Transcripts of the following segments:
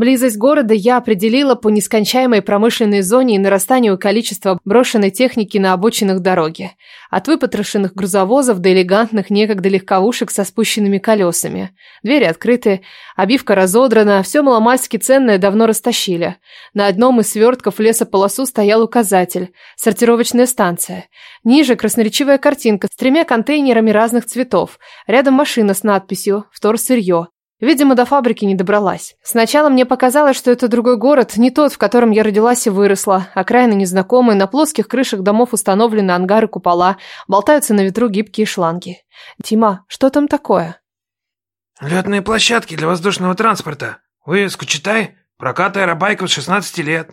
Близость города я определила по нескончаемой промышленной зоне и нарастанию количества брошенной техники на обочинах дороги. От выпотрошенных грузовозов до элегантных некогда легковушек со спущенными колесами. Двери открыты, обивка разодрана, все маломальски ценное давно растащили. На одном из свертков лесополосу стоял указатель – сортировочная станция. Ниже красноречивая картинка с тремя контейнерами разных цветов. Рядом машина с надписью «Вторсырье». Видимо, до фабрики не добралась. Сначала мне показалось, что это другой город, не тот, в котором я родилась и выросла. Окраины незнакомые, на плоских крышах домов установлены ангары купола, болтаются на ветру гибкие шланги. «Тима, что там такое?» «Летные площадки для воздушного транспорта. Вывеску читай. Прокат аэробайков с 16 лет».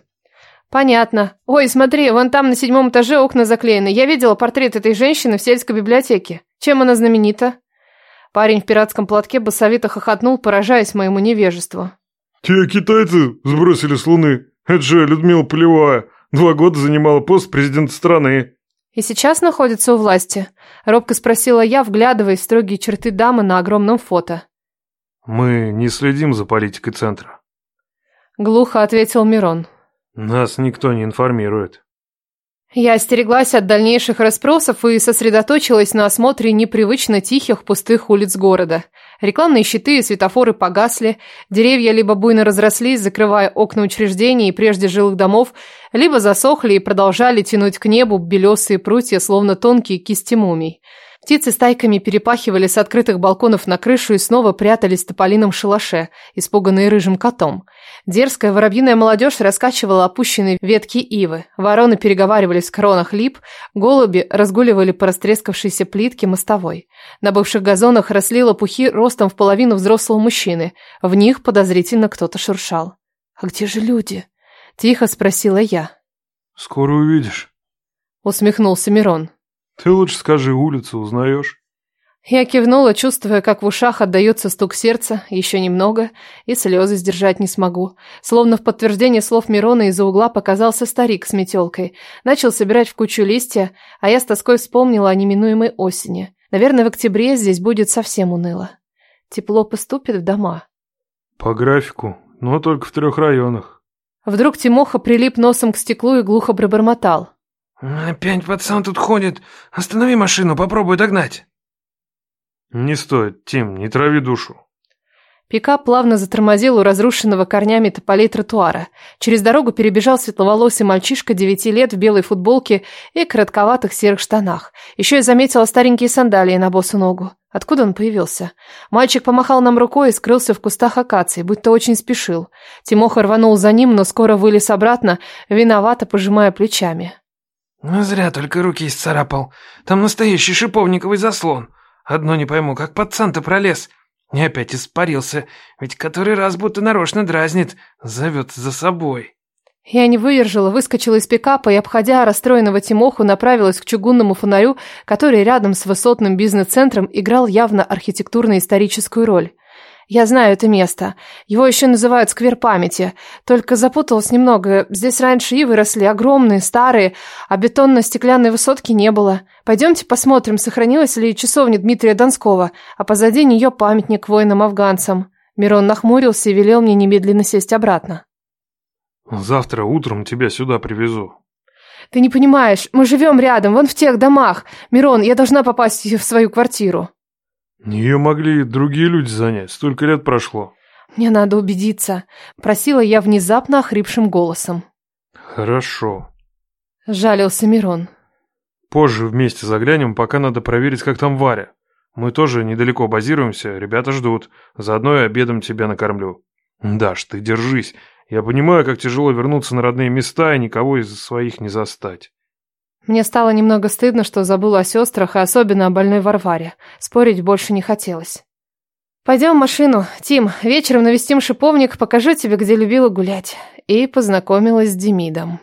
«Понятно. Ой, смотри, вон там на седьмом этаже окна заклеены. Я видела портрет этой женщины в сельской библиотеке. Чем она знаменита?» Парень в пиратском платке босовито хохотнул, поражаясь моему невежеству. «Те китайцы сбросили с Луны. Это же Людмила Полевая. Два года занимала пост президента страны». «И сейчас находится у власти?» – робко спросила я, вглядываясь в строгие черты дамы на огромном фото. «Мы не следим за политикой центра», – глухо ответил Мирон. «Нас никто не информирует». Я остереглась от дальнейших расспросов и сосредоточилась на осмотре непривычно тихих пустых улиц города. Рекламные щиты и светофоры погасли, деревья либо буйно разрослись, закрывая окна учреждений и прежде жилых домов, либо засохли и продолжали тянуть к небу белесые прутья, словно тонкие кисти мумий. Птицы стайками перепахивали с открытых балконов на крышу и снова прятались в тополином шалаше, испуганные рыжим котом. Дерзкая воробьиная молодежь раскачивала опущенные ветки ивы. Вороны переговаривались в кронах лип, голуби разгуливали по растрескавшейся плитке мостовой. На бывших газонах росли лопухи ростом в половину взрослого мужчины. В них подозрительно кто-то шуршал. «А где же люди?» – тихо спросила я. «Скоро увидишь», – усмехнулся Мирон. Ты лучше скажи улицу, узнаешь? Я кивнула, чувствуя, как в ушах отдается стук сердца, еще немного, и слезы сдержать не смогу. Словно в подтверждение слов Мирона из-за угла показался старик с метелкой. Начал собирать в кучу листья, а я с тоской вспомнила о неминуемой осени. Наверное, в октябре здесь будет совсем уныло. Тепло поступит в дома. По графику, но только в трех районах. Вдруг Тимоха прилип носом к стеклу и глухо пробормотал. «Опять пацан тут ходит! Останови машину, попробуй догнать!» «Не стоит, Тим, не трави душу!» Пикап плавно затормозил у разрушенного корнями тополей тротуара. Через дорогу перебежал светловолосый мальчишка девяти лет в белой футболке и коротковатых серых штанах. Еще я заметила старенькие сандалии на босу ногу. Откуда он появился? Мальчик помахал нам рукой и скрылся в кустах акации, будто очень спешил. Тимоха рванул за ним, но скоро вылез обратно, виновато пожимая плечами. Ну зря только руки исцарапал. Там настоящий шиповниковый заслон. Одно не пойму, как пацан-то пролез. И опять испарился, ведь который раз будто нарочно дразнит, зовет за собой. Я не выдержала, выскочила из пикапа и, обходя расстроенного Тимоху, направилась к чугунному фонарю, который рядом с высотным бизнес-центром играл явно архитектурно-историческую роль. Я знаю это место. Его еще называют сквер памяти. Только запуталась немного. Здесь раньше и выросли огромные, старые, а бетонно-стеклянной высотки не было. Пойдемте посмотрим, сохранилась ли часовня Дмитрия Донского, а позади нее памятник воинам-афганцам. Мирон нахмурился и велел мне немедленно сесть обратно. «Завтра утром тебя сюда привезу», ты не понимаешь, мы живем рядом, вон в тех домах. Мирон, я должна попасть в свою квартиру. Нее могли другие люди занять. Столько лет прошло. Мне надо убедиться. Просила я внезапно охрипшим голосом. Хорошо. Жалился Мирон. Позже вместе заглянем, пока надо проверить, как там Варя. Мы тоже недалеко базируемся, ребята ждут. Заодно и обедом тебя накормлю. Даш, ты держись. Я понимаю, как тяжело вернуться на родные места и никого из своих не застать. Мне стало немного стыдно, что забыла о сестрах, и особенно о больной Варваре. Спорить больше не хотелось. «Пойдем в машину. Тим, вечером навестим шиповник, покажу тебе, где любила гулять». И познакомилась с Демидом.